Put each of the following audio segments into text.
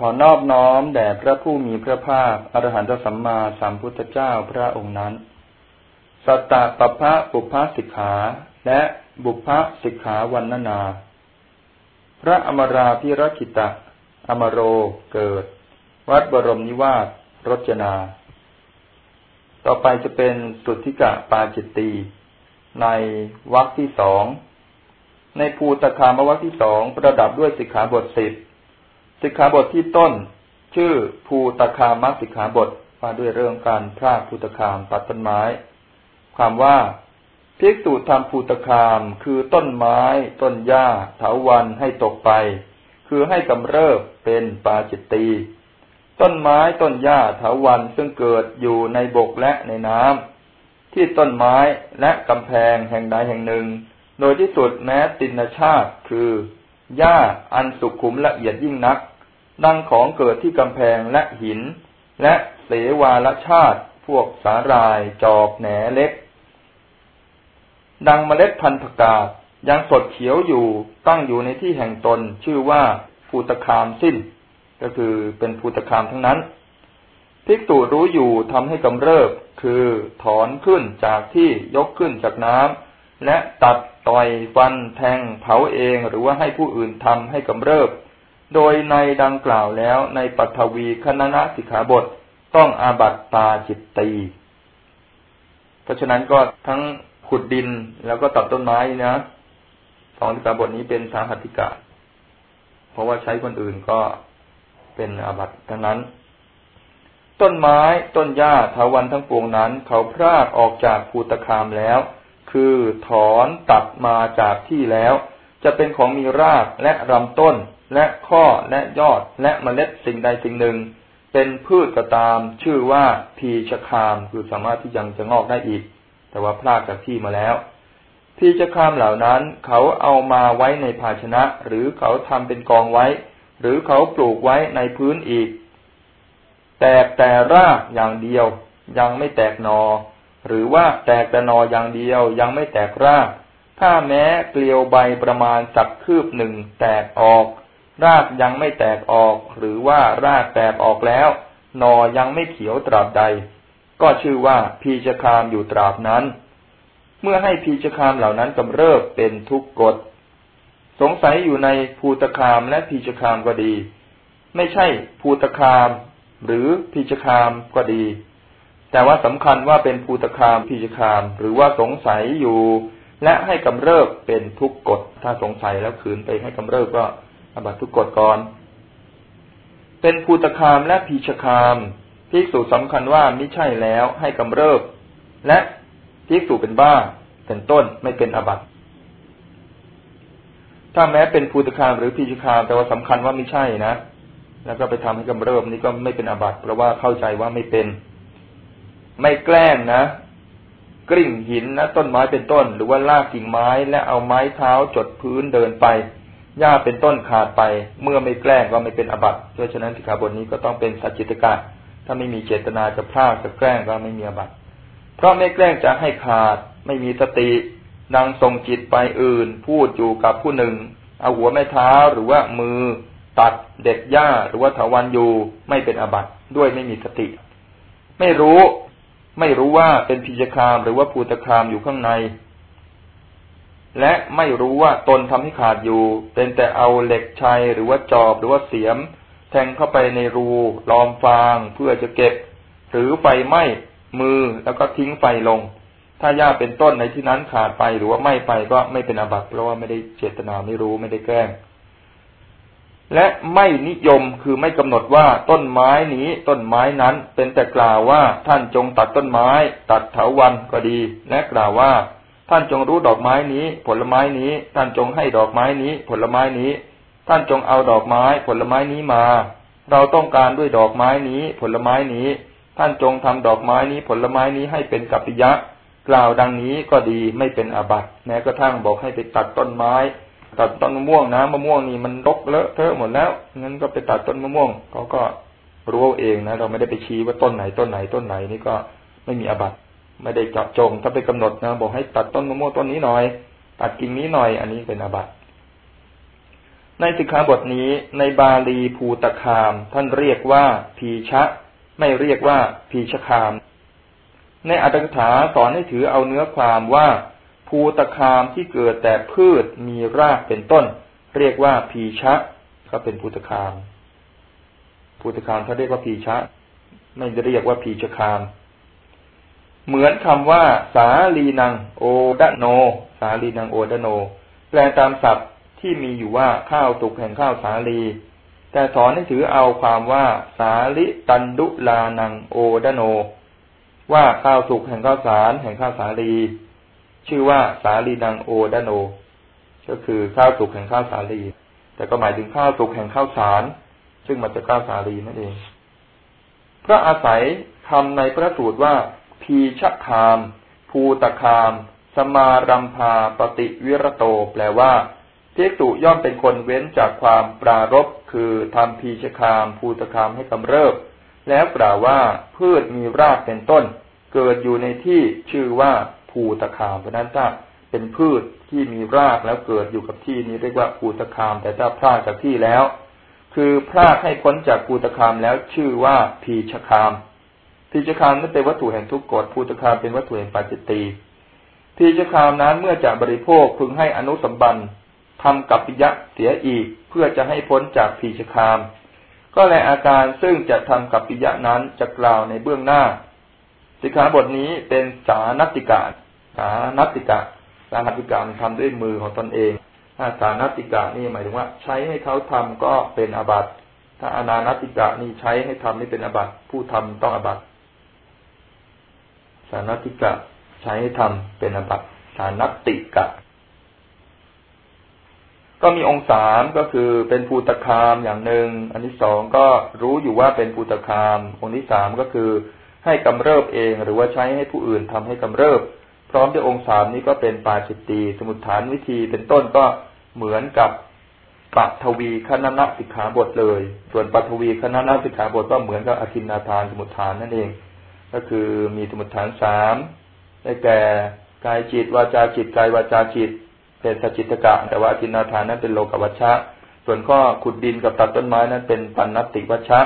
ขอนอบน้อมแด่พระผู้มีพระภาคอรหันตสัมมาสัมพุทธเจ้าพระองค์นั้น สัตตะปะพะบุพพสิกขา และบุพพสิกขาวันนานา พระอมราพิรคิตะ อมโรเกิด วัดบรมนิวาสรจนา ต่อไปจะเป็นสุทธิกะปาจิตตีในวรรคที่สอง ในภูตคามวรรคที่สองประดับด้วยสิกขาบทสิบ สิกขาบทที่ต้น ชื่อภูตคามสิกขาบทมาด้วยเรื่องการพรากภูตคามตัดต้นไม้ ความว่าภิกษุทำภูตคามคือต้นไม้ ต้นหญ้าเถาวันให้ตกไป คือให้กำเริบเป็นปาจิตตีต้นไม้ต้นหญ้าเถาวันซึ่งเกิดอยู่ในบกและในน้ำที่ต้นไม้และกำแพงแห่งใดแห่งหนึ่ง โดยที่สุดแม้ตินชาติคือ หญ้าอันสุขุมละเอียดยิ่งนัก ดังของเกิดที่กำแพงและหิน และเสวาลชาติ พวกสาหร่าย จอกแหนเล็ก ดังเมล็ดพันธุ์ผักกาดยังสดเขียวอยู่ตั้งอยู่ในที่แห่งตนชื่อว่าภูตคามสิ้น ก็คือเป็นภูตคามทั้งนั้นภิกษุรู้อยู่ทำให้กำเริบ คือถอนขึ้นจากที่ยกขึ้นจากน้ำ และตัดต่อยฟันแทงเผาเองหรือว่าให้ผู้อื่นทำให้กำเริบ โดยในดังกล่าวแล้วในปัทวีคณนะสิกขาบทต้องอาบัตตาจิตตี เพราะฉะนั้นก็ทั้งขุดดินแล้วก็ตัดต้นไม้นะสองสิกขาบทนี้เป็นสาหัติกาเพราะว่าใช้คนอื่นก็เป็นอาบัตทั้งนั้น ต้นไม้ต้นหญ้าทาวันทั้งปวงนั้น เขาพรากออกจากภูตคามแล้ว คือถอนตัดมาจากที่แล้ว จะเป็นของมีรากและลำต้น และข้อและยอดและเมล็ดสิ่งใดสิ่งหนึ่ง เป็นพืชก็ตาม ชื่อว่าพีชคามคือสามารถที่ยังจะงอกได้อีก แต่ว่าพลากจากที่มาแล้วพีชคามเหล่านั้น เขาเอามาไว้ในภาชนะ หรือเขาทำเป็นกองไว้ หรือเขาปลูกไว้ในพื้นอีก แตกแต่รากอย่างเดียว ยังไม่แตกนอ หรือว่าแตกแต่นออย่างเดียวยังไม่แตกราก ถ้าแม้เกลียวใบประมาณสักคืบหนึ่งแตกออก รากยังไม่แตกออก หรือว่ารากแตกออกแล้วนอยังไม่เขียวตราบใด ก็ชื่อว่าพีชคามอยู่ตราบนั้น เมื่อให้พีชคามเหล่านั้นกำเริบเป็นทุกกฎ สงสัยอยู่ในภูตคามและพีชคามก็ดี ไม่ใช่ภูตคาม หรือพีชคามก็ดี แต่ว่าสำคัญว่าเป็นภูตคามพิจคาม หรือว่าสงสัยอยู่ และให้กำเริบเป็นทุกกฎถ้าสงสัยแล้วขืนไปให้กำเริบก็อบัตทุกกฎก่อน เป็นภูตคามและพีชคามภิกษุสำคัญว่าไม่ใช่แล้วให้กำเริบ และภิกษุเป็นบ้าเป็นต้นไม่เป็นอบัตถ้าแม้เป็นภูตคามหรือพีชคาม แต่ว่าสำคัญว่าไม่ใช่นะ แล้วก็ไปทำให้กำเริบนี่ก็ไม่เป็นอบัตเพราะว่าเข้าใจว่าไม่เป็น ไม่แกล้งนะ กริ่งหินนะต้นไม้เป็นต้น หรือว่าลากกิ่งไม้และเอาไม้เท้าจดพื้นเดินไปหญ้าเป็นต้นขาดไป เมื่อไม่แกล้งก็ไม่เป็นอบัติเพราะฉะนั้นสิกขาบทนี้ก็ต้องเป็นสัจจิตกะถ้าไม่มีเจตนาจะพลาดจะแกล้งก็ไม่มีอบัติเพราะไม่แกล้งจะให้ขาด ไม่มีสตินางทรงจิตไปอื่น พูดอยู่กับผู้หนึ่ง เอาหัวแม่เท้าหรือว่ามือ ตัดเด็ดหญ้าหรือว่าถาวันอยู่ไม่เป็นอบัติด้วยไม่มีสติ ไม่รู้ ไม่รู้ว่าเป็นพิจคามหรือว่าภูตคามอยู่ข้างใน และไม่รู้ว่าตนทำให้ขาดอยู่ เป็นแต่เอาเหล็กชัยหรือว่าจอบหรือว่าเสียม แทงเข้าไปในรูลอมฟางเพื่อจะเก็บ หรือไฟไหม้มือแล้วก็ทิ้งไฟลง ถ้าหญ้าเป็นต้นในที่นั้นขาดไปหรือว่าไหม้ไปก็ไม่เป็นอาบัติเพราะว่าไม่ได้เจตนาไม่รู้ไม่ได้แกล้ง และไม่นิยมคือไม่กำหนดว่าต้นไม้นี้ต้นไม้นั้น เป็นแต่กล่าวว่าท่านจงตัดต้นไม้ ตัดเถาวันก็ดี และกล่าวว่า ท่านจงรู้ดอกไม้นี้ ผลไม้นี้ ท่านจงให้ดอกไม้นี้ ผลไม้นี้ ท่านจงเอาดอกไม้ ผลไม้นี้มา เราต้องการด้วยดอกไม้นี้ ผลไม้นี้ ท่านจงทำดอกไม้นี้ ผลไม้นี้ให้เป็นกัปปิยะ กล่าวดังนี้ก็ดีไม่เป็นอาบัติแม้กระทั่งบอกให้ไปตัดต้นไม้ ตัดต้นมะม่วงนะมะม่วงนี่มันรกเลอะเทอะหมดแล้วงั้นก็ไปตัดต้นมะม่วงเขาก็รู้เองนะเราไม่ได้ไปชี้ว่าต้นไหนต้นไหนต้นไหนนี่ก็ไม่มีอบัตไม่ได้เจาะจง ถ้าไปกำหนดนะบอกให้ตัดต้นมะม่วงต้นนี้หน่อย ตัดกิ่งนี้หน่อย อันนี้เป็นอบัตในสิกขาบทนี้ในบาลีภูตคาม ท่านเรียกว่าพีชะ ไม่เรียกว่าพีชคาม ในอัตถกถาสอนให้ถือเอาเนื้อความว่า ภูตคามที่เกิดแต่พืชมีรากเป็นต้น เรียกว่าพีชะก็เป็นภูตคามภูตคามถ้าเรียกว่าพีชะ ไม่ได้เรียกว่าพีชคาม เหมือนคำว่า สาลีนัง โอดโน สาลีนังโอดโน แปลตามศัพท์ที่มีอยู่ว่าข้าวสุกแห่งข้าวสาลี แต่สอนให้ถือเอาความว่า สาลิตันดุลานังโอดโน ว่าข้าวสุกแห่งข้าวสารแห่งข้าวสาลี ชื่อว่าสาลีนังโอดโน ก็คือข้าวสุกแห่งข้าวสาลี แต่ก็หมายถึงข้าวสุกแห่งข้าวสาร ซึ่งมาจากข้าวสาลีนั่นเอง พระอาศัยคำในพระสูตรว่า พีชคาม ภูตคาม สมารัมพาปฏิวิรโต แปลว่าภิกษุย่อมเป็นคนเว้นจากความปรารบคือทำพีชคาม ภูตคามให้กำเริบ แล้วกล่าวว่าพืชมีรากเป็นต้น เกิดอยู่ในที่ชื่อว่า ภูตะคาม เพราะนั้นถ้าเป็นพืชที่มีรากแล้วเกิดอยู่กับที่นี้เรียกว่าภูตะคาม แต่ถ้าพลาดจากที่แล้ว คือพลาดให้พ้นจากภูตะคามแล้วชื่อว่าพีชคามพีชคามนั้นเป็นวัตถุแห่งทุกกฎภูตะคามเป็นวัตถุแห่งปัจจิตีพีชคามนั้นเมื่อจะบริโภคพึงให้อนุสัมบันทำกับปิยะเสียอีกเพื่อจะให้พ้นจากพีชคาม ก็แลอาการซึ่งจะทำกับปิยะนั้นจะกล่าวในเบื้องหน้าสิกขาบทนี้เป็นสานติกา สานติกะสานติกาทำด้วยมือของตนเอง ถ้าสานติกะนี่หมายถึงว่า ใช้ให้เขาทำก็เป็นอาบัติถ้าอนานติกะนี่ใช้ให้ทำนี่เป็นอาบัติผู้ทำต้องอาบัติสานติกะใช้ให้ทำเป็นอาบัติสานติกะ ก็มีองค์สามก็คือเป็นภูตคามอย่างหนึ่ง อันที่สองก็รู้อยู่ว่าเป็นภูตคาม องค์ที่สามก็คือให้กำเริบเองหรือว่าใช้ให้ผู้อื่นทำให้กำเริบ พร้อมด้วยองค์สามนี้ก็เป็นปาจิตตีสมุทฐานวิธีเป็นต้นก็เหมือนกับปัทวีคณนะสิกขาบทเลย ส่วนปัทวีคณนะสิกขาบทก็เหมือนกับอธินนาทานสมุทฐานนั่นเอง ก็คือมีสมุทฐานสามได้แก่กายจิตวาจาจิตกายวาจาจิต เป็นสจิตกะ แต่ว่าทินาทานนั้นเป็นโลกวัชชะ ส่วนข้อขุดดินกับตัดต้นไม้นั้นเป็นปันนติวัชชะ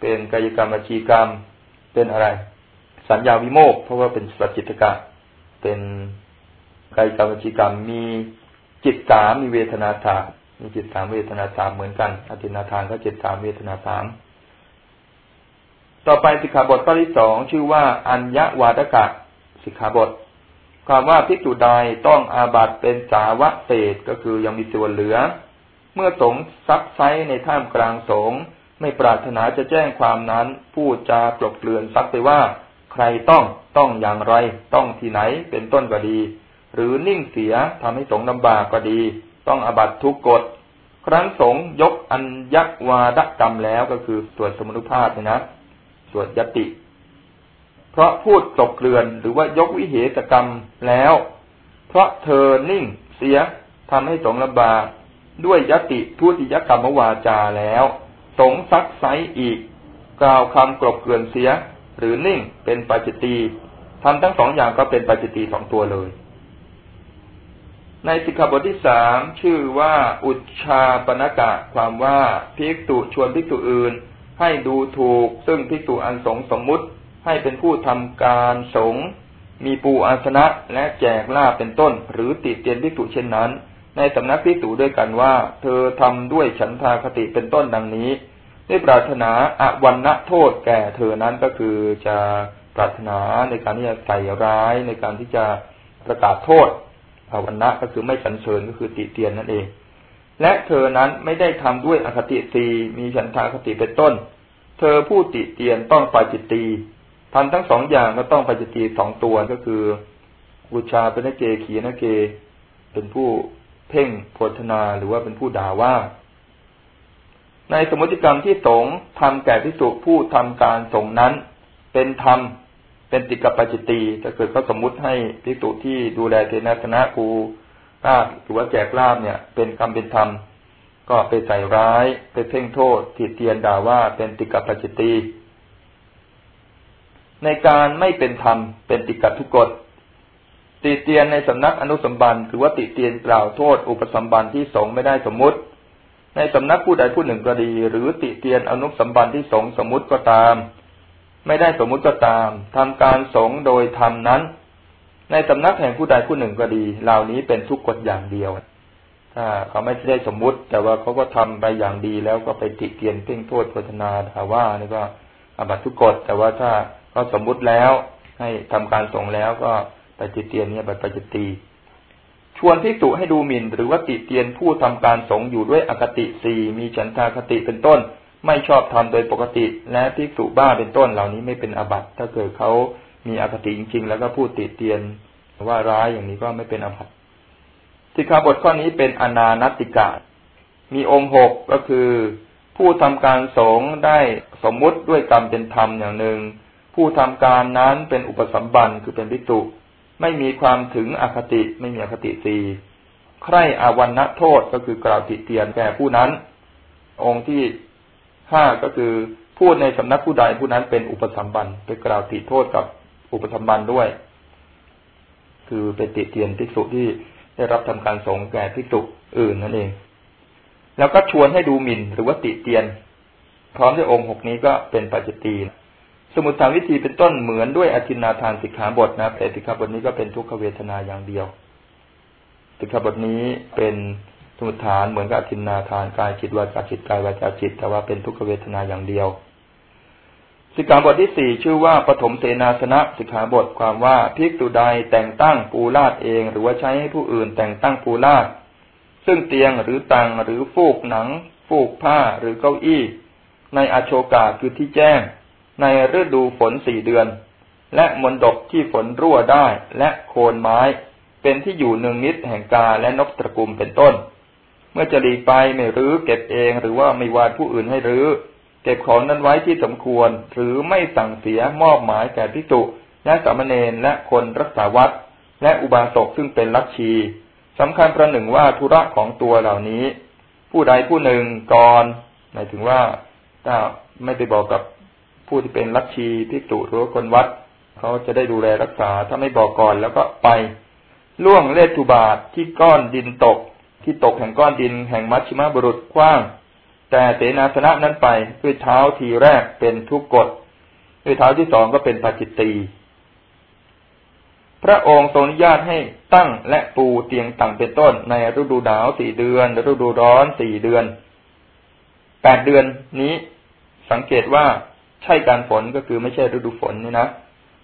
เป็นกายกรรมวจีกรรม เป็นอะไร สัญญาวิโมกเพราะว่าเป็นสจิตกะ เป็นกายกรรมจีกรรมมีจิตสามมีเวทนาสามมีจิตสามเวทนาสามเหมือนกันอธินาทานก็จิตสามเวทนาสามต่อไปสิกขาบทข้อที่สองชื่อว่า อัญญวาดกะสิกขาบท ความว่าภิกษุใดต้องอาบัตเป็นสาวะเศษก็คือยังมีส่วนเหลือ เมื่อสงซักไซในท่ามกลางสงไม่ปรารถนาจะแจ้งความนั้นพูดจากลบเกลื่อนซักไปว่า ใครต้อง ต้องอย่างไร ต้องที่ไหนเป็นต้นก็ดี หรือนิ่งเสียทำให้สงลำบากก็ดี ต้องอาบัตทุกกฎครั้นสงยกอัญยักวาดกรรมแล้วก็คือสวดสมุนุภาพนะสวดยติ เพราะพูดตกเกลื่อนหรือว่ายกวิเหตกรรมแล้ว เพราะเธอนิ่งเสียทำให้สงลำบากด้วยยติทุติยกรรมวาจาแล้ว สงซักไซอีก กล่าวคำกลบเกลื่อนเสีย หรือนิ่งเป็นปัจจิตี ทำทั้งสองอย่างก็เป็นปัจจิตีสองตัวเลย ในสิกขาบทที่สามชื่อว่า อุชาปนกะ ความว่าภิกษุชวนภิกษุอื่น ให้ดูถูก ซึ่งภิกษุอันสงสมมุติ ให้เป็นผู้ทำการสงมีปูอาสนะและแจกลาเป็นต้น หรือติเตียนพิจุเช่นนั้น ในสำนักพิสูด้วยกันว่า เธอทำด้วยฉันทาคติเป็นต้นดังนี้ได้ปรารถนาอวันณะโทษแก่เธอนั้นก็คือจะ ปรารถนาในการที่จะใส่ร้ายในการที่จะประกาศโทษอวันะก็คือไม่สันเสริญก็คือติเตียนนั่นเอง และเธอนั้นไม่ได้ทำด้วยอคติตีมีฉันทาคติเป็นต้น เธอผู้ติเตียนต้องปาจิตตีทำทั้งสองอย่างก็ต้องปจจตีสองตัวก็คือบูชาเป็นเกขีนเก เป็นผู้เพ่งโพธนาหรือว่าเป็นผู้ด่าว่า ในสมมติกรรมที่สงทำแก่พิสุผู้ทำการสงนั้น เป็นธรรม เป็นติกับปัจจตีถ้าเกิดเขาสมมุติให้พิสุที่ดูแลเทนาคณะกูลาบหรือว่าแจกลาบเนี่ย เป็นกรรมเป็นธรรม ก็ไปใส่ร้ายไปเพ่งโทษติเตียนด่าว่าเป็นติกับปัจจตีในการไม่เป็นธรรมเป็นติกัดทุกกฎติเตียนในสำนักอนุสัมบันคือว่าติเตียนกล่าวโทษ อุปสมบันที่สงไม่ได้สมมุติ ในสำนักผู้ใดผู้หนึ่งก็ดี หรือติเตียนอนุสัมบันที่สงสมมุติก็ตาม ไม่ได้สมมุติก็ตามทำการสงโดยธรรมนั้น ในสำนักแห่งผู้ใดผู้หนึ่งก็ดี เหล่านี้เป็นทุกกฎอย่างเดียว ถ้าเขาไม่ได้สมมุติ แต่ว่าเขาก็ทำไปอย่างดีแล้วก็ไปติเตียนเพ่งโทษโพธนาถาว่านี่ก็อบัตทุกกฎแต่ว่าถ้าเขาสมมุติแล้ว ให้ทำการสงแล้วก็ไปติเตียนเนี่ยไปปจิตีชวนพิจุให้ดูหมิ่นหรือว่าติเตียนผู้ทำการสงอยู่ด้วยอคติสี่มีฉันทาคติเป็นต้น ไม่ชอบทำโดยปกติ และพิจุบ้าเป็นต้นเหล่านี้ไม่เป็นอบัตถ้าเกิดเขามีอคติจริง ๆ แล้วก็พูดติเตียนว่าร้ายอย่างนี้ก็ไม่เป็นอบัตสิกขาบทข้อนี้เป็นอนานติกามีองค์หกก็คือ ผู้ทำการสงได้สมมุติด้วยกรรมเป็นธรรมอย่างหนึ่ง ผู้ทำการนั้นเป็นอุปสัมบันคือเป็นพิจุไม่มีความถึงอคติไม่มีอคติสี่ใครอาวันณโทษก็คือกล่าวติเตียนแก่ผู้นั้น องค์ที่ ห้าก็คือพูดในสำนักผู้ใดผู้นั้นเป็นอุปสัมบันไปกล่าวติโทษกับอุปสัมบันด้วย คือเป็นติเตียนภิกษุที่ได้รับทำการสงแก่ภิกษุอื่นนั่นเอง แล้วก็ชวนให้ดูหมิ่นหรือว่าติเตียน พร้อมด้วยองค์หกนี้ก็เป็นปัจจิตี สมุทฐานวิธีเป็นต้นเหมือนด้วยอธินาทานสิกขาบทนะแต่สิกขาบทนี้ก็เป็นทุกขเวทนาอย่างเดียวสิกขาบทนี้เป็น สมุทฐานเหมือนกับอธินาทานกายจิตวาจาจิตกายวาจาจิต แต่ว่าเป็นทุกขเวทนาอย่างเดียว สิกขาบทที่สี่ชื่อว่าปฐมเสนาสนะสิกขาบทความว่าภิกษุใดแต่งตั้งปูลาดเอง หรือว่าใช้ให้ผู้อื่นแต่งตั้งปูลาดซึ่งเตียงหรือตังหรือฟูกหนัง ฟูกผ้าหรือเก้าอี้ ในอโชกาคือที่แจ้ง ในฤดูฝนสี่เดือน และมนดกที่ฝนรั่วได้และโคนไม้ เป็นที่อยู่หนึ่งนิดแห่งกาและนกตระกุมเป็นต้น มื่อจะหลีไปไม่รื้อเก็บเองหรือว่าไม่วานผู้อื่นให้รื้อ เก็บของนั้นไว้ที่สมควร หรือไม่สั่งเสียมอบหมายแก่พิจุและสามเณรและคนรักษาวัด และอุบาสกซึ่งเป็นลัทธิสำคัญประหนึ่งว่าธุระของตัวเหล่านี้ ผู้ใดผู้หนึ่งก่อนหมายถึงว่าถ้าไม่ไปบอกกับผู้ที่เป็นลัทธิพิจุหรือคนวัด เขาจะได้ดูแลรักษาถ้าไม่บอกก่อนแล้วก็ไป ล่วงเลตุบาทที่ก้อนดินตก ที่ตกแห่งก้อนดินแห่งมัชชิมบุรุษกว้าง แต่เสนาสนะนั้นไปด้วยเท้าทีแรกเป็นทุกกฎด้วยเท้าที่สองก็เป็นปาจิตตีพระองค์ทรงอนุญาตให้ตั้งและปูเตียงต่างเป็นต้นในฤดูหนาวสี่เดือน ฤดูร้อนสี่เดือนแปดเดือนนี้สังเกตว่าใช่การฝนก็คือไม่ใช่ฤดูฝนนี่นะ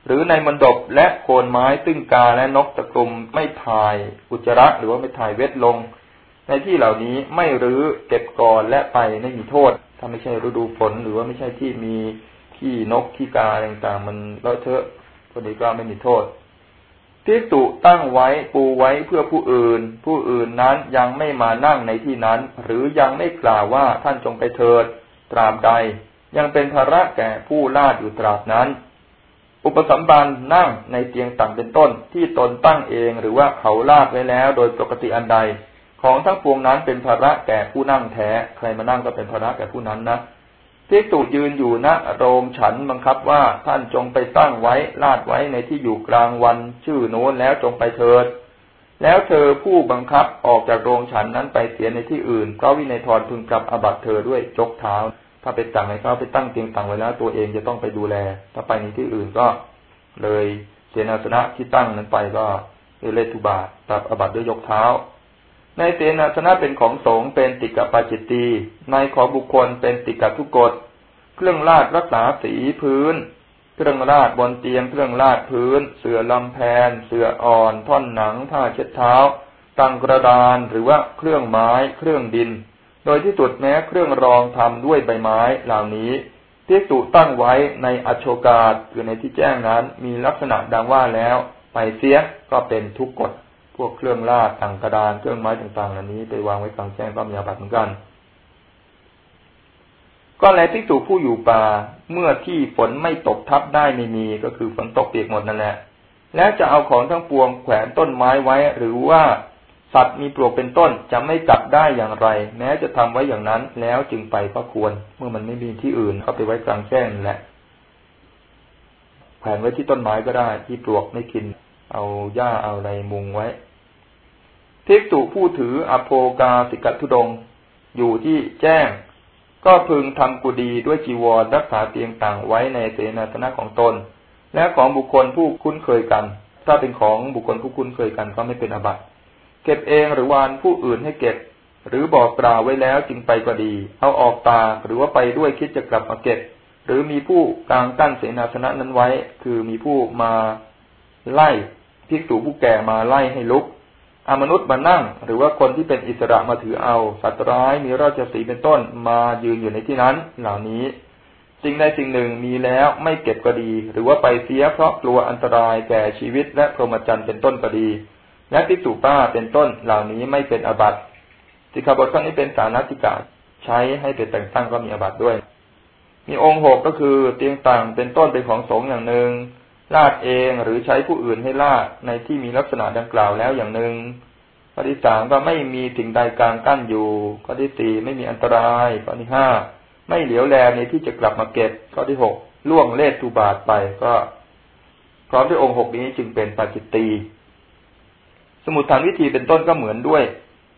หรือในมณฑปและโคนไม้ซึ่งกาและนกตะกรุมไม่ถ่ายอุจจาระหรือว่าไม่ถ่ายเวทลง ในที่เหล่านี้ไม่รื้อเก็บก่อนและไปไม่มีโทษ ถ้าไม่ใช่ฤดูฝนหรือว่าไม่ใช่ที่มีขี้นกขี้กาต่างๆมันเลอะเทอะคนนี้ก็ไม่มีโทษพิสุตั้งไว้ปูไว้เพื่อผู้อื่น ผู้อื่นนั้นยังไม่มานั่งในที่นั้น หรือยังไม่กล่าวว่าท่านจงไปเถิด ตราบใด ยังเป็นภาระแก่ผู้ลาดอยู่ตราบนั้น อุปสัมบันนั่งในเตียงต่างเป็นต้นที่ตนตั้งเองหรือว่าเขาลาดไว้แล้วโดยปกติอันใด ของทั้งปวงนั้นเป็นภาระแก่ผู้นั่งแท้ ใครมานั่งก็เป็นภาระแก่ผู้นั้นนะที่ตุยืนอยู่ณโรงฉันบังคับว่าท่านจงไปตั้งไว้ลาดไว้ในที่อยู่กลางวัน ชื่อโน้นแล้วจงไปเถิด แล้วเธอผู้บังคับออกจากโรงฉันนั้นไปเสียในที่อื่นเพราะวินัยทรพึงกลับอบัตเธอด้วยจกเท้า ถ้าไปสั่งให้เขาไปตั้งเตียงต่างไว้แล้วตัวเองจะต้องไปดูแล ถ้าไปในที่อื่นก็ เลยเสนาสนะที่ตั้งนั้นไปก็เลทุบาทตับอบัตด้วยยกเท้า ในเสนาสนะเป็นของสงเป็นติกปาจิตตีในของบุคคลเป็นติกทุกกฎเครื่องลาดรักษาสีพื้น เครื่องลาดบนเตียงเครื่องลาดพื้น เสื่อลำแพน เสื่ออ่อน ท่อนหนัง ผ้าเช็ดเท้าตังกระดานหรือว่าเครื่องไม้ เครื่องดิน โดยที่สุดแม้เครื่องรองทำด้วยใบไม้เหล่านี้ที่สุตั้งไว้ในอโชกาศคือในที่แจ้งนั้นมีลักษณะดังว่าแล้ว ไปเสียก็เป็นทุกกฎ พวกเครื่องลาดต่างกระดานเครื่องไม้ต่างๆเหล่านี้ไปวางไว้กลางแจ้งก็มีอาบัติเหมือนกัน ก็แลที่สุผู้อยู่ป่าเมื่อที่ฝนไม่ตกทับได้ไม่มีก็คือฝนตกเปียกหมดนั่นแหละ แล้วจะเอาของทั้งปวงแขวนต้นไม้ไว้ หรือว่าสัตว์มีปลวกเป็นต้นจะไม่จับได้อย่างไร แม้จะทำไว้อย่างนั้น แล้วจึงไปก็ควร เมื่อมันไม่มีที่อื่นก็ไปไว้กลางแจ้งแหละแขวนไว้ที่ต้นไม้ก็ได้ที่ปลวกไม่กิน เอาหญ้าเอาอะไรมุงไว้ทิกตุผู้ถืออโภกาสิกทุดง อยู่ที่แจ้ง ก็พึงทำกุดีด้วยจีวรรักษาเตียงต่างไว้ในเสนาสนะของตน และของบุคคลผู้คุ้นเคยกัน ถ้าเป็นของบุคคลผู้คุ้นเคยกันก็ไม่เป็นอบัติเก็บเองหรือวานผู้อื่นให้เก็บ หรือบอกกล่าวไว้แล้วจึงไปก็ดี เอาออกตาหรือว่าไปด้วยคิดจะกลับมาเก็บ หรือมีผู้กลางกั้นเสนาสนะนั้นไว้ คือมีผู้มา ไล่ภิกษุผู้แก่มาไล่ให้ลุกอมนุษย์มานั่ง หรือว่าคนที่เป็นอิสระมาถือเอา สัตว์ร้ายมีราชสีเป็นต้นมายืนอยู่ในที่นั้น เหล่านี้ สิ่งใดสิ่งหนึ่งมีแล้วไม่เก็บก็ดี หรือว่าไปเสียเพราะกลัวอันตรายแก่ชีวิตและพรหมจรรย์เป็นต้นก็ดี และภิกษุป้าเป็นต้นเหล่านี้ไม่เป็นอบัติสิกขาบทข้อนี้เป็นสานาติกาใช้ให้เป็นแต่งตั้งก็มีอบัติด้วย มีองค์หกก็คือเตียงต่างเป็นต้นเป็นของสงฆ์อย่างหนึ่ง ลาดเองหรือใช้ผู้อื่นให้ลาดในที่มีลักษณะดังกล่าวแล้วอย่างหนึ่งข้อที่สามก็ไม่มีสิ่งใดกลางกั้นอยู่ ข้อที่สี่ไม่มีอันตราย ข้อที่ห้าไม่เหลียวแลในที่จะกลับมาเก็บ ข้อที่หกล่วงเล่ตูบาทไปก็ พร้อมด้วยองค์หกนี้จึงเป็นปาจิตตีสมุดฐานวิธีเป็นต้นก็เหมือนด้วย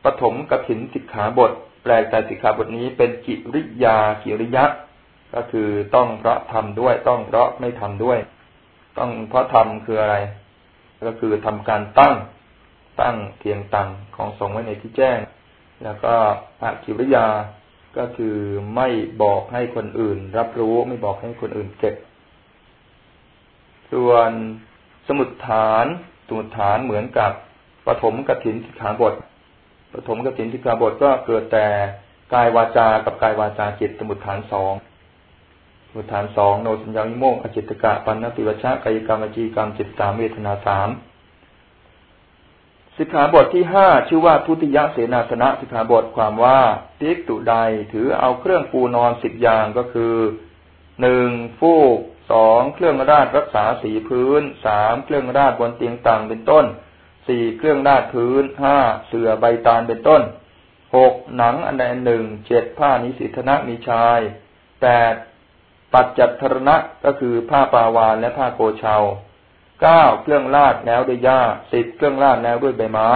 ปฐมกถินสิกขาบท แปลแต่สิกขาบทนี้เป็นกิริยากิริยะ ก็คือต้องเพราะทำด้วยต้องเพราะไม่ทำด้วย ต้องเพราะทำคืออะไร ก็คือทำการตั้งตั้งเทียงตังของสงไว้ในที่แจ้ง แล้วก็อาคิริยาก็คือไม่บอกให้คนอื่น รับรู้ไม่บอกให้คนอื่นเก็บ ส่วนสมุดฐานสมุดฐานเหมือนกับปฐมกถินสิกขาบทปฐมกถินสิกขาบทก็เกิดแต่กายวาจากับกายวาจาจิตสมุดฐานสอง มุฐานสองโนสัญญาวิโมกอจิตกะปันนติวชะกายกรรมจีกรรมจิตสามเวทนาสามสิกขาบทที่ห้าชื่อว่าทุติยเสนาสนะสิกขาบทความว่าทิกตุใดถือเอาเครื่องปูนอนสิบอย่างก็คือหนึ่งฟูกสองเครื่องราดรักษาสีพื้นสามเครื่องราดบนเตียงต่างเป็นต้นสี่เครื่องราดพื้นห้าเสื่อใบตาลเป็นต้นหกหนังอันใดอันหนึ่งเจ็ดผ้านิสิทนะมีชายแปด ปัจจัตทรณะก็คือผ้าปาวานและผ้าโกเชาเก้าเครื่องลาดแล้วด้วยหญ้าสิบเครื่องลาดแล้วด้วยใบไม้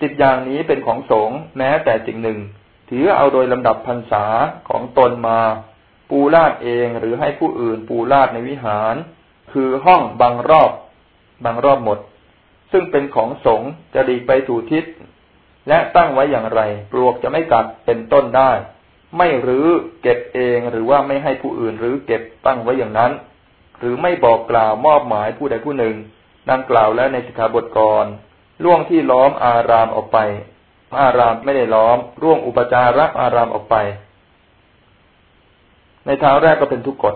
สิบอย่างนี้เป็นของสงฆ์แม้แต่สิ่งหนึ่ง ถือเอาโดยลำดับพรรษาของตนมา ปูลาดเองหรือให้ผู้อื่นปูลาดในวิหาร คือห้องบางรอบบางรอบหมด ซึ่งเป็นของสงฆ์จะดีไปถูทิศ และตั้งไว้อย่างไร ปลวกจะไม่กัดเป็นต้นได้ ไม่รื้อเก็บเองหรือว่าไม่ให้ผู้อื่นรื้อเก็บตั้งไว้อย่างนั้น หรือไม่บอกกล่าวมอบหมายผู้ใดผู้หนึ่งดังกล่าวแล้วในสิกขาบทก่อนล่วงที่ล้อมอารามออกไป อารามไม่ได้ล้อม ร่วงอุปจาระอารามออกไป ในท้าแรกก็เป็นทุกกฎ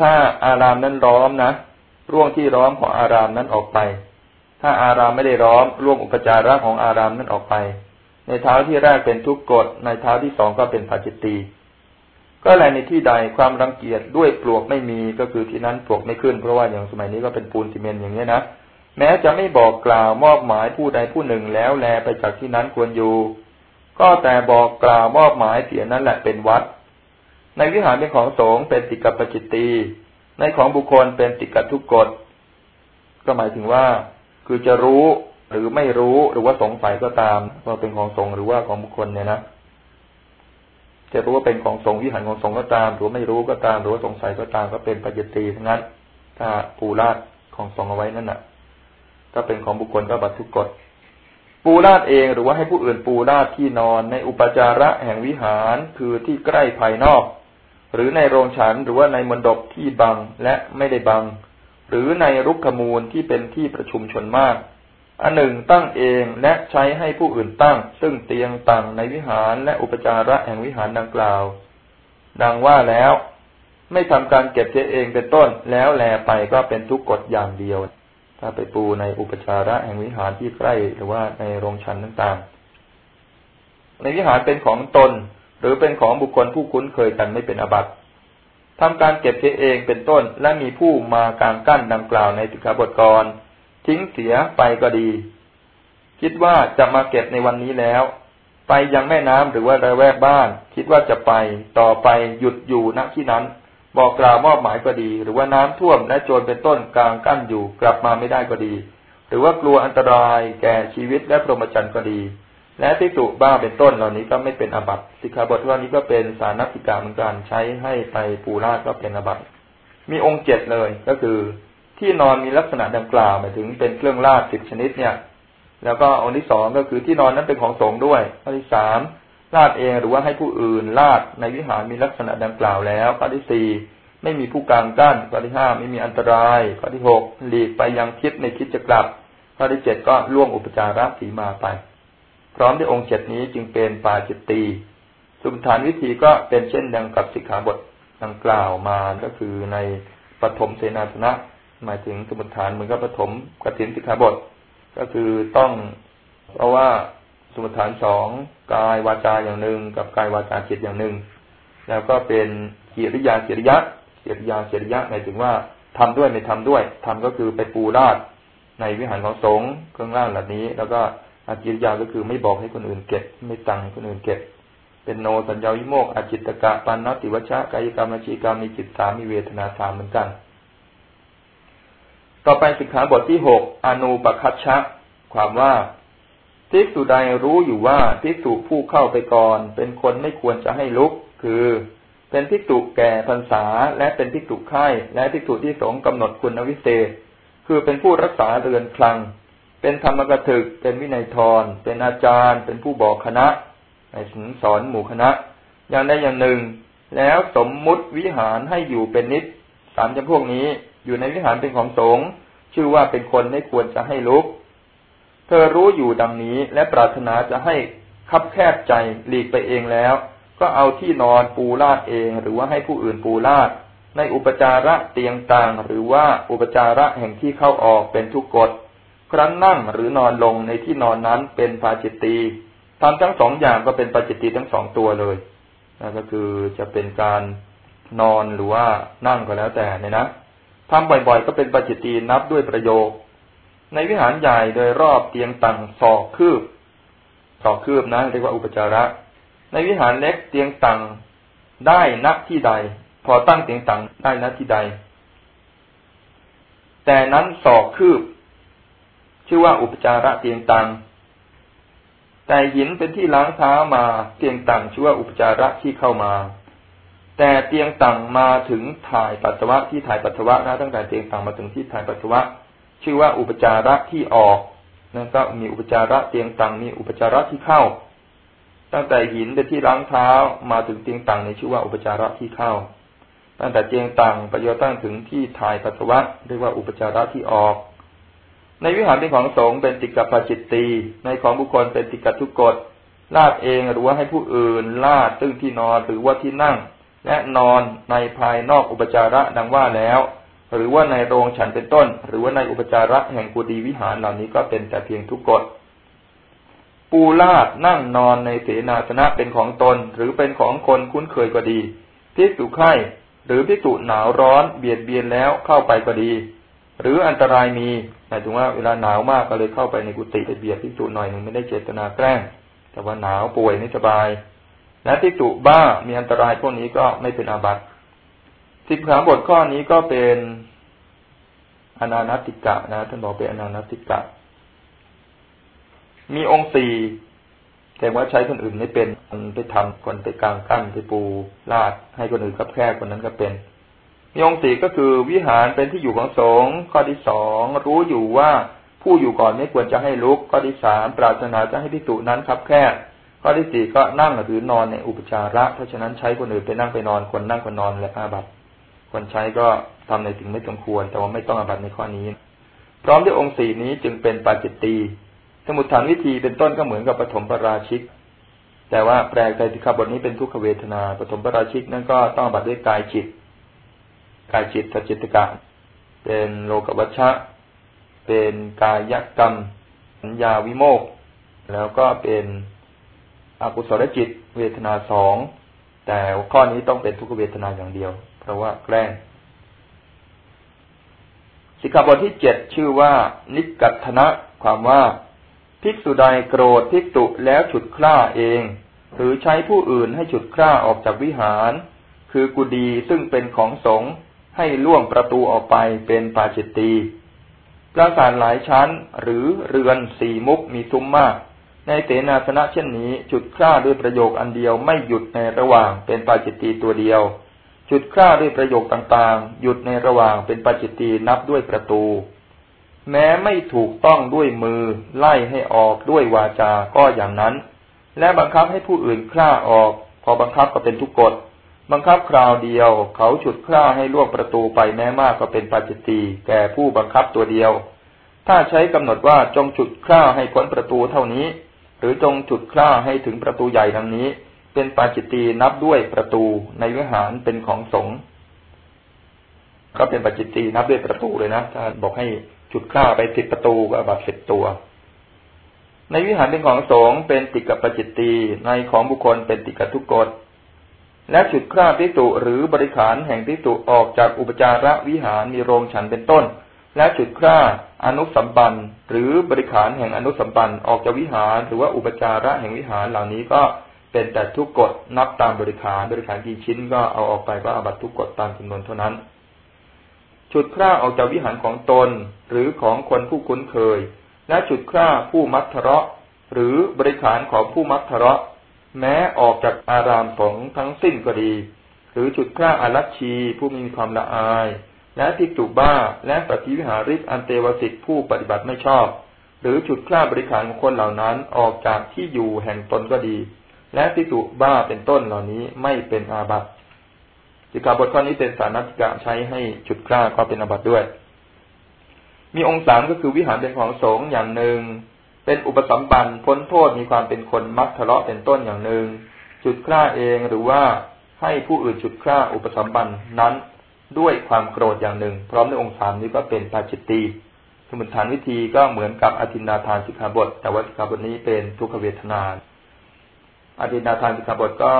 ถ้าอารามนั้นล้อมนะร่วงที่ล้อมของอารามนั้นออกไป ถ้าอารามไม่ได้ล้อมร่วงอุปจาระของอารามนั้นออกไป ในเท้าที่แรกเป็นทุกกฎในเท้าที่สองก็เป็นปัจจิตีก็อะไรในที่ใดความรังเกียจด้วยปลวกไม่มีก็คือที่นั้นปลวกไม่ขึ้นเพราะว่าอย่างสมัยนี้ก็เป็นปูนซีเมนต์อย่างนี้นะแม้จะไม่บอกกล่าวมอบหมายผู้ใดผู้หนึ่งแล้วแลไปจากที่นั้นควรอยู่ ก็แต่บอกกล่าวมอบหมายเสียนั้นแหละเป็นวัด ในวิหารเป็นของสงฆ์เป็นติกับปจิตตีในของบุคคลเป็นติกับทุกกฎก็หมายถึงว่า คือจะรู้ หรือไม่รู้หรือว่าสงสัยก็ตามว่าเป็นของสงหรือว่าของบุคคลเนี่ยนะจะรู้ว่าเป็นของสงวิหารของสงก็ตาม หรือไม่รู้ก็ตาม หรือว่าสงสัยก็ตามก็เป็นปัจจตีทั้งนั้น ถ้าปูราดของสงเอาไว้นั่นน่ะ ถ้าเป็นของบุคคลก็บัตรทุกกฎปูราดเองหรือว่าให้ผู้อื่นปูราดที่นอนในอุปจาระแห่งวิหารคือที่ใกล้ภายนอก หรือในโรงฉันหรือว่าในมณฑปที่บังและไม่ได้บัง หรือในรุกขมูลที่เป็นที่ประชุมชนมาก อันหนึ่งตั้งเองและใช้ให้ผู้อื่นตั้ง ซึ่งเตียงตั้งในวิหารและอุปจาระแห่งวิหารดังกล่าว ดังว่าแล้ว ไม่ทำการเก็บเสียเองเป็นต้น แล้วแลไปก็เป็นทุกกฎอย่างเดียว ถ้าไปปูในอุปจาระแห่งวิหารที่ใกล้หรือว่าในโรงชันต่างๆ ในวิหารเป็นของตน หรือเป็นของบุคคลผู้คุ้นเคยกันไม่เป็นอบัติทำการเก็บเสียเองเป็นต้น และมีผู้มากางกั้นดังกล่าวในสิกขาบทกร ทิ้งเสียไปก็ดี คิดว่าจะมาเก็บในวันนี้แล้ว ไปยังแม่น้ำหรือว่าระแวกบ้าน คิดว่าจะไปต่อไปหยุดอยู่ณที่นั้น บอกกล่าวมอบหมายก็ดี หรือว่าน้ำท่วมและโจรเป็นต้นกลางกั้นอยู่กลับมาไม่ได้ก็ดี หรือว่ากลัวอันตรายแก่ชีวิตและพรหมจรรย์ก็ดี และทิสุบ้าเป็นต้นเหล่านี้ก็ไม่เป็นอบัตสิกขาบทว่านี้ก็เป็นสารนักสิกาเหมือนกันใช้ให้ไปปูราก็เป็นอบัตมีองค์เจ็ดเลยก็คือ ที่นอนมีลักษณะดังกล่าวหมายถึงเป็นเครื่องลาดสิบชนิดเนี่ย แล้วก็องค์ที่สองก็คือที่นอนนั้นเป็นของสงฆ์ด้วยข้อที่สามลาดเองหรือว่าให้ผู้อื่นลาดในวิหารมีลักษณะดังกล่าวแล้วข้อที่สี่ไม่มีผู้กลางกั้นข้อที่ห้าไม่มีอันตรายข้อที่หกหลีกไปยังคิดในคิดจะกลับข้อที่เจ็ดก็ล่วงอุปจาระสีมาไป พร้อมด้วยองค์เจ็ดนี้จึงเป็นปาจิตตีสุมฐานวิธีก็เป็นเช่นดังกับสิกขาบทดังกล่าวมาก็คือในปฐมเสนาสนะ หมายถึงสมุทฐานเหมือนกับปฐมกฐินสิกขาบท ก็คือต้อง เพราะว่าสมุทฐานสองกายวาจาอย่างหนึ่ง กับกายวาจาจิตอย่างหนึ่ง แล้วก็เป็นกิริยากิริยะกิริยากิริยะหมายถึงว่าทำด้วยไม่ทำด้วยทำก็คือไปปูราดในวิหารของสงฆ์เครื่องร่างเหล่านี้ แล้วก็อากิริยาก็คือไม่บอกให้คนอื่นเก็บ ไม่ตังให้คนอื่นเก็บ เป็นโนสัญญาวิโมกอาจิตตกะปันนติวชชะกายกรรมชีกรรมมีจิตสามมีเวทนาสามเหมือนกัน ต่อไปสิกขาบทที่หกอนุปคัชชะ ความว่าทิกษุใดรู้อยู่ว่าทิกษุผู้เข้าไปก่อน เป็นคนไม่ควรจะให้ลุก คือ เป็นทิกษุแก่พรรษา และเป็นทิกษุไข่และทิกษุที่สงกำหนดคุณวิเศษ คือเป็นผู้รักษาเรือนคลัง เป็นธรรมกถึก เป็นวินัยทร เป็นอาจารย์ เป็นผู้บอกคณะในสอนหมู่คณะ อย่างใดอย่างหนึ่ง แล้วสมมุติวิหารให้อยู่เป็นนิดสามจำพวกนี้ อยู่ในวิหารเป็นของสงฆ์ชื่อว่าเป็นคนไม่ควรจะให้ลุก เธอรู้อยู่ดังนี้และปรารถนาจะให้คับแคบใจหลีกไปเองแล้ว ก็เอาที่นอนปูลาดเองหรือว่าให้ผู้อื่นปูลาด ในอุปจาระเตียงต่างหรือว่าอุปจาระแห่งที่เข้าออกเป็นทุกกฎครั้นนั่งหรือนอนลงในที่นอนนั้นเป็นปาจิตตีทำทั้งสองอย่างก็เป็นปาจิตตีทั้งสองตัวเลยนั่นก็คือจะเป็นการนอนหรือว่านั่งก็แล้วแต่เนี่ยนะ ทำบ่อยๆ ก็เป็นปาจิตีนับด้วยประโยค ในวิหารใหญ่โดยรอบเตียงตังศอกคืบศอกคืบนะ เรียกว่าอุปจาระ ในวิหารเล็กเตียงตังได้นักที่ใด พอตั้งเตียงตังได้นักที่ใด แต่นั้นศอกคืบ ชื่อว่าอุปจาระเตียงตังแต่หินเป็นที่ล้างเท้ามาเตียงตังชื่อว่าอุปจาระที่เข้ามา แต่เตียงตังมาถึงถ่ายปัสสาวะที่ถ่ายปัสสาวะนะตั้งแต่เตียงตังมาถึงที่ถ่ายปัสสาวะ ชื่อว่าอุปจาระที่ออกนั่นก็มีอุปจาระเตียงตังมีอุปจาระที่เข้า ตั้งแต่หินไปที่ล้างเท้ามาถึงเตียงตังในชื่อว่าอุปจาระที่เข้า ตั้งแต่เตียงตังไปโยชน์ตั้งถึงที่ถ่ายปัสสาวะเรียกว่าอุปจาระที่ออก ในวิหารเป็นของสงฆ์เป็นติกปาจิตตีในของบุคคลเป็นติกทุกกฎลาดเองหรือว่าให้ผู้อื่นลาดซึ่งที่นอนหรือว่าที่นั่ง และนอนในภายนอกอุปจาระดังว่าแล้ว หรือว่าในโรงฉันเป็นต้น หรือว่าในอุปจาระแห่งกุฏิวิหารเหล่านี้ก็เป็นแต่เพียงทุกกฎปูลาดนั่งนอนในเสนาสนะเป็นของตน หรือเป็นของคนคุ้นเคยก็ดีพิสุไข่หรือพิสุหนาวร้อนเบียดเบียนแล้วเข้าไปก็ดี หรืออันตรายมีหมายถึงว่าเวลาหนาวมากก็เลยเข้าไปในกุฏิไปเบียดพิสุหน่อยหนึ่งไม่ได้เจตนาแกล้ง แต่ว่าหนาวป่วยไม่สบาย และพิสุบ้ามีอันตรายพวกนี้ก็ไม่เป็นอาบัติสิบขาบทข้อนี้ก็เป็นอนานติกะนะท่านบอกเป็นอนานติกะ มีองค์สี่แต่ว่าใช้คนอื่นไม่เป็นคนไปทำคนไปกลางกั้นไปปูลาดให้คนอื่นกับแค่คนนั้นก็เป็นมีองค์สี่ก็คือวิหารเป็นที่อยู่ของสงฆ์ข้อที่สองรู้อยู่ว่าผู้อยู่ก่อนไม่ควรจะให้ลุกข้อที่สามปรารถนาจะให้พิจุนั้นคับแค่ ข้อที่สี่ก็นั่งหรือนอนในอุปจาระ เพราะฉะนั้นใช้คนอื่นไปนั่งไปนอนคนนั่งคนนอนและอาบัตคนใช้ก็ทำในสิ่งไม่สมควร แต่ว่าไม่ต้องอาบัตในข้อนี้ พร้อมด้วยองค์สี่นี้จึงเป็นปาจิตตีสมุทฐานวิธีเป็นต้นก็เหมือนกับปฐมปราชิก แต่ว่าแปลใจสิกขาบทนี้เป็นทุกขเวทนาปฐมปราชิกนั่นก็ต้องบัตด้วยกายจิตกายจิตสจิตกะเป็นโลกวัชชะ เป็นกายกรรมสัญญาวิโมกแล้วก็เป็น อกุศลจิตเวทนาสองแต่ข้อนี้ต้องเป็นทุกขเวทนาอย่างเดียว เพราะว่าแกล้งสิกขาบทที่เจ็ดชื่อว่า นิกัตนะความว่าภิกษุใดโกรธภิกษุแล้วฉุดคล้าเอง หรือใช้ผู้อื่นให้ฉุดคล้าออกจากวิหาร คือกุดีซึ่งเป็นของสงฆ์ให้ล่วงประตูออกไปเป็นปาจิตตีปราสาทหลายชั้นหรือเรือนสี่มุกมีซุ้มมาก ในเสนาสนะเช่นนี้ จุดฆ่าด้วยประโยคอันเดียวไม่หยุดในระหว่างเป็นปาจิตตีตัวเดียว จุดฆ่าด้วยประโยคต่างๆ หยุดในระหว่างเป็นปาจิตตีนับด้วยประตู แม้ไม่ถูกต้องด้วยมือ ไล่ให้ออกด้วยวาจาก็อย่างนั้น และบังคับให้ผู้อื่นฆ่าออก พอบังคับก็เป็นทุกกฎบังคับคราวเดียว เขาฉุดคร่าให้ล่วงประตูไปแม้มากก็เป็นปาจิตตีแก่ผู้บังคับตัวเดียว ถ้าใช้กำหนดว่าจงฉุดคร่าให้พ้นประตูเท่านี้ หรือจงฉุดคร่าให้ถึงประตูใหญ่ดังนี้ เป็นปาจิตตีนับด้วยประตูในวิหารเป็นของสงฆ์ก็เป็นปาจิตตีนับด้วยประตูเลยนะถ้าบอกให้ฉุดคร่าไปสิบประตูก็บัตรสิบตัว ในวิหารเป็นของสงฆ์เป็นติกับปจิตตีในของบุคคลเป็นติกับทุกกฎและจุดคราบทิสุหรือบริขารแห่งทิสุออกจากอุปจาระวิหารมีโรงฉันเป็นต้น และจุดคราอนุสัมบัน หรือบริขารแห่งอนุสัมบันออกจากวิหาร หรือว่าอุปจาระแห่งวิหารเหล่านี้ก็เป็นแต่ทุกกฎนับตามบริขารบริขารกี่ชิ้นก็เอาออกไปก็อาบัตทุกกฎตามจำนวนเท่านั้นจุดคร่าออกจากวิหารของตน หรือของคนผู้คุ้นเคย และจุดคร่าผู้มัทเทระหรือบริขารของผู้มัทเทระแม้ออกจากอารามสงทั้งสิ้นก็ดี หรือจุดกล้าอารัชีผู้มีความละอาย และทิกตุบ้าและปฏิวิหาริกอันเตวสิทธิผู้ปฏิบัติไม่ชอบ หรือจุดกล้าบริขารของคนเหล่านั้นออกจากที่อยู่แห่งตนก็ดี และทิกตุบ้าเป็นต้นเหล่านี้ไม่เป็นอาบัติจิกาบทข้อนี้เป็นสานัตกะใช้ให้จุดกล้าก็เป็นอาบัติด้วย มีองค์สามก็คือวิหารเป็นของสงฆ์อย่างหนึ่ง เป็นอุปสัมบันพ้นโทษมีความเป็นคนมักทะเลาะเป็นต้นอย่างหนึ่ง จุดกล้าเองหรือว่าให้ผู้อื่นจุดกล้าอุปสัมบันนั้น ด้วยความโกรธอย่างหนึ่ง พร้อมในองค์สามนี้ก็เป็นปาจิตตีสมุทฐานวิธีก็เหมือนกับอธินาทานสิกขาบท แต่ว่าสิกขาบทนี้เป็นทุกขเวทนาอธินาทานสิกขาบทก็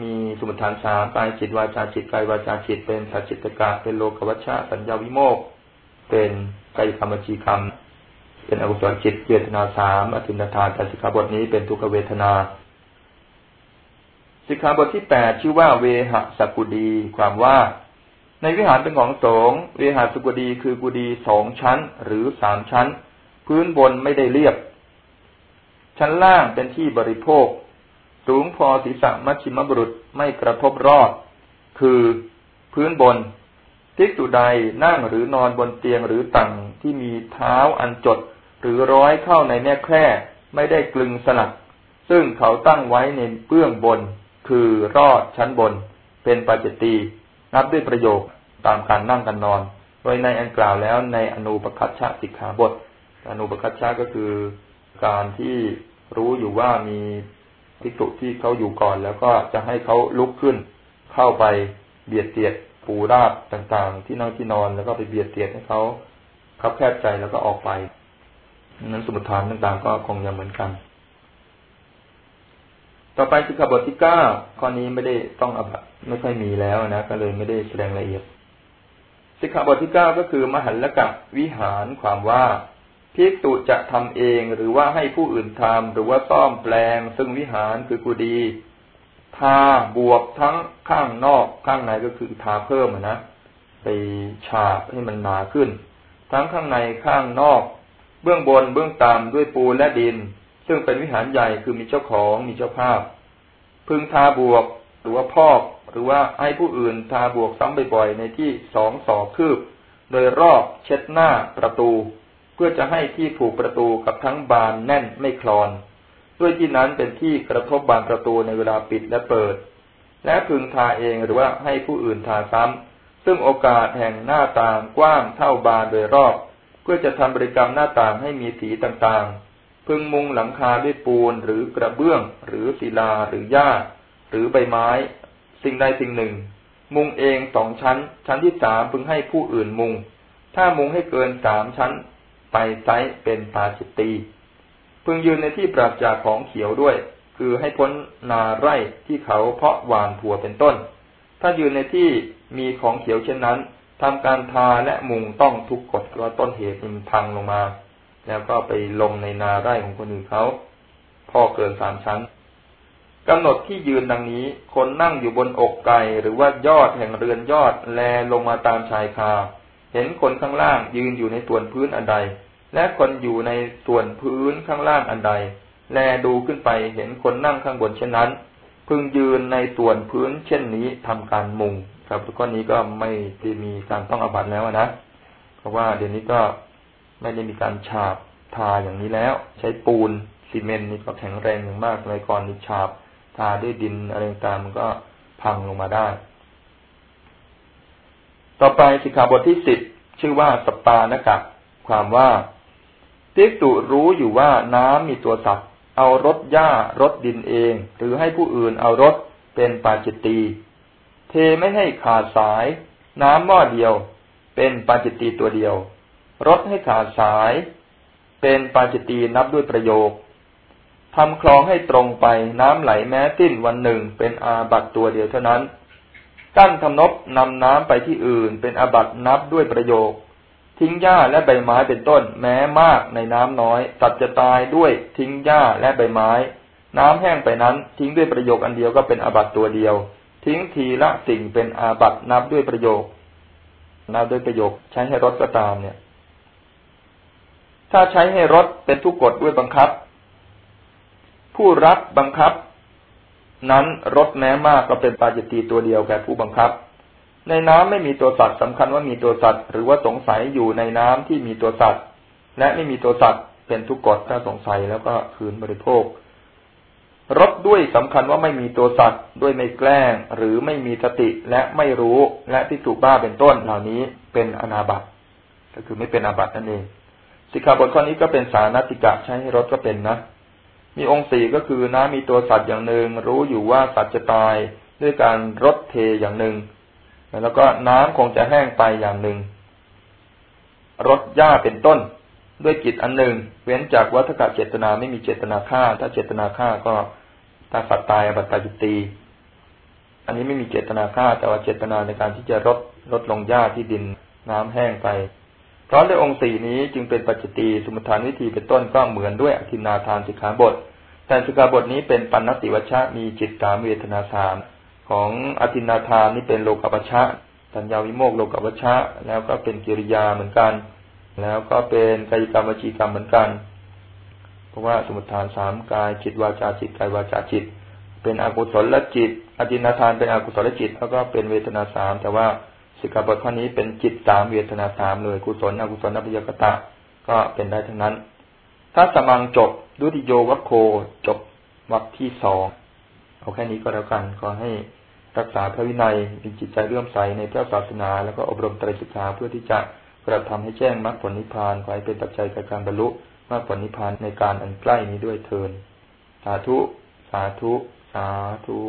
มีสมุทฐานสามกายจิตวาจาจิตกายวาจาจิต เป็นสัจจิตกะ เป็นโลกวัชชะสัญญาวิโมกเป็นกายกรรมจีกรรมเป็นอกุศลจิตเวทนาสามอธินาทานแต่สิกขาบทนี้เป็นทุกขเวทนาสิกขาบทที่แปดชื่อว่าเวหสกุดี ความว่า ในวิหารเป็นของสงฆ์เวหาสุกดีคือกุดีสองชั้นหรือสามชั้น พื้นบนไม่ได้เรียบ ชั้นล่างเป็นที่บริโภค สูงพอศีรษะมัชชิมบุรุษไม่กระทบรอด คือพื้นบนทิกตุใดนั่งหรือนอนบนเตียงหรือตั่งที่มีเท้าอันจด หรือร้อยเข้าในแม่แคร่ไม่ได้กลึงสลัก ซึ่งเขาตั้งไว้ในเบื้องบน คือรอดชั้นบน เป็นปัจจตี นับด้วยประโยคตามการนั่งกันนอน โดยในอันกล่าวแล้วในอนุปคัชชะสิกขาบท อนุปคัชชะก็คือการที่รู้อยู่ว่ามีภิกษุที่เขาอยู่ก่อน แล้วก็จะให้เขาลุกขึ้น เข้าไปเบียดเตียดปูราบต่างๆ ที่นั่งที่นอนแล้วก็ไปเบียดเตียดให้เขาคับแคบใจแล้วก็ออกไปนั้นสมุทฐานต่างๆ ก็คงยังเหมือนกัน ต่อไปสิกขาบทที่เก้าข้อนี้ไม่ได้ต้องอบัตไม่ค่อยมีแล้วนะ ก็เลยไม่ได้แสดงละเอียด สิกขาบทที่เก้าก็คือ มหันละกะวิหารความว่าพิกตุจะทำเองหรือว่าให้ผู้อื่นทำหรือว่าซ่อมแปลง ซึ่งวิหารคือกุดีทาบวกทั้งข้างนอกข้างในก็คือทาเพิ่มนะไปฉาบให้มันหนาขึ้น ทั้งข้างในข้างนอก เบื้องบนเบื้องต่ำด้วยปูและดิน ซึ่งเป็นวิหารใหญ่คือมีเจ้าของมีเจ้าภาพ พึงทาบวกหรือว่าพอกหรือว่าให้ผู้อื่นทาบวกซ้ำบ่อยๆในที่สองสอบคืบ โดยรอบเช็ดหน้าประตู เพื่อจะให้ที่ผูกประตูกับทั้งบานแน่นไม่คลอน ด้วยที่นั้นเป็นที่กระทบบานประตูในเวลาปิดและเปิด และพึงทาเองหรือว่าให้ผู้อื่นทาซ้ำซึ่งโอกาสแห่งหน้าต่างกว้างเท่าบานโดยรอบ เพื่อจะทำบริกรรมหน้าต่างให้มีสีต่างๆ พึงมุงหลังคาด้วยปูนหรือกระเบื้อง หรือศิลาหรือหญ้า หรือใบไม้ สิ่งใดสิ่งหนึ่ง มุงเองสองชั้น ชั้นที่สามพึงให้ผู้อื่นมุง ถ้ามุงให้เกินสามชั้น ไปไซเป็นปาจิตตีพึงยืนในที่ปราศจากของเขียวด้วย คือให้พ้นนาไร่ที่เขาเพาะหวานถั่วเป็นต้น ถ้ายืนในที่มีของเขียวเช่นนั้นทำการทาและมุงต้องทุกกฎเพราะต้นเหตุมันพังลงมา แล้วก็ไปลงในนาไร่ของคนอื่นเขาพ่อเกินสามชั้นกำหนดที่ยืนดังนี้ คนนั่งอยู่บนอกไก่หรือว่ายอดแห่งเรือนยอดแลลงมาตามชายคา เห็นคนข้างล่างยืนอยู่ในส่วนพื้นอันใด และคนอยู่ในส่วนพื้นข้างล่างอันใด แลดูขึ้นไปเห็นคนนั่งข้างบนเช่นนั้น พึงยืนในส่วนพื้นเช่นนี้ทำการมุงครับข้อนี้ก็ไม่ได้มีการต้องอบัตแล้วนะ เพราะว่าเดี๋ยวนี้ก็ ไม่ได้มีการฉาบทาอย่างนี้แล้ว ใช้ปูนซีเมนต์นี่ก็แข็งแรงอย่างมากเลยก่อนนี่ฉาบทาด้วยดินอะไรต่างมันก็พังลงมาได้ ต่อไปสิกขาบทที่สิบชื่อว่าสปานกะ ความว่าภิกษุรู้อยู่ว่าน้ำมีตัวสัตว์เอารถหญ้ารถดินเอง หรือให้ผู้อื่นเอารถเป็นปาจิตตีเทไม่ให้ขาดสาย น้ำหม้อเดียว เป็นปาจิตตีตัวเดียว รถให้ขาดสาย เป็นปาจิตีนับด้วยประโยคทำคลองให้ตรงไปน้ำไหลแม้สิ้นวันหนึ่งเป็นอาบัตตัวเดียวเท่านั้น กั้นทำนบนำน้ำไปที่อื่น เป็นอาบัตนับด้วยประโยค ทิ้งหญ้าและใบไม้เป็นต้น แม้มากในน้ำน้อยสัตว์จะตายด้วยทิ้งหญ้าและใบไม้ น้ำแห้งไปนั้นทิ้งด้วยประโยคอันเดียวก็เป็นอาบัตตัวเดียว ทิ้งทีละสิ่งเป็นอาบัตนับด้วยประโยคนับด้วยประโยคใช้ให้รถก็ตามเนี่ย ถ้าใช้ให้รถเป็นผู้กดด้วยบังคับ ผู้รับบังคับ นั้นรถแม้มากก็เป็นปาจิตีตัวเดียวแก่ผู้บังคับ ในน้ำไม่มีตัวสัตว์สำคัญว่ามีตัวสัตว์ หรือว่าสงสัยอยู่ในน้ำที่มีตัวสัตว์ และไม่มีตัวสัตว์ เป็นทุกกฎถ้าสงสัยแล้วก็คืนบริโภครถด้วยสำคัญว่าไม่มีตัวสัตว์ด้วยไม่แกล้ง หรือไม่มีสติและไม่รู้และที่ถูกบ้าเป็นต้นเหล่านี้เป็นอนาบัตก็คือไม่เป็นอาบัตนั่นเอง สิกขาบทข้อนี้ก็เป็นสารนติกะใช้ให้รถก็เป็นนะ มีองค์สี่ก็คือน้ำมีตัวสัตว์อย่างหนึ่ง รู้อยู่ว่าสัตว์จะตายด้วยการรถเทอย่างหนึ่ง แล้วก็น้ำคงจะแห้งไปอย่างหนึ่งรดหญ้าเป็นต้น ด้วยจิตอันหนึ่ง เว้นจากวัฏกะเจตนาไม่มีเจตนาฆ่า ถ้าเจตนาฆ่าก็ถ้าสัตว์ตายอบัตตาจิตตีอันนี้ไม่มีเจตนาฆ่า แต่ว่าเจตนาในการที่จะลดลดลงหญ้าที่ดินน้ำแห้งไป เพราะในองค์สี่นี้จึงเป็นปัจจิตีสมุทฐานวิธีเป็นต้นก็เหมือนด้วยอธินาทานสิกขาบท แต่สิกขาบทนี้เป็นปัณติวัชชะมีจิตตามเวทนาสามของอธินาทานนี่เป็นโลกัปชะสัญญาวิโมกโลกัปชะ แล้วก็เป็นกิริยาเหมือนกัน แล้วก็เป็นกายกรรมวจีกรรมเหมือนกัน เพราะว่าสมุทฐานสามกายจิตวาจาจิตกายวาจาจิต เป็นอกุศลละจิตอธินาทานเป็นอกุศลจิต แล้วก็เป็นเวทนาสามแต่ว่า สิกขาบทข้อนี้เป็นจิตสามเวทนาสามเลยกุศลอกุศลนัพยกตะ ก็เป็นได้ทั้งนั้น ถ้าสมังจบดุติโยวัคโคจบวรรคที่สองเอาแค่นี้ก็แล้วกันขอให้รักษาพระวินัยมีจิตใจเลื่อมใสในพระศาสนา แล้วก็อบรมตรศึกษาเพื่อที่จะกระทำให้แจ้งมรรคผลนิพพานขอให้เป็นปัจจัยในการบรรลุมรรคผลนิพพานในการอันใกล้นี้ด้วยเทินสาธุ สาธุ สาธุ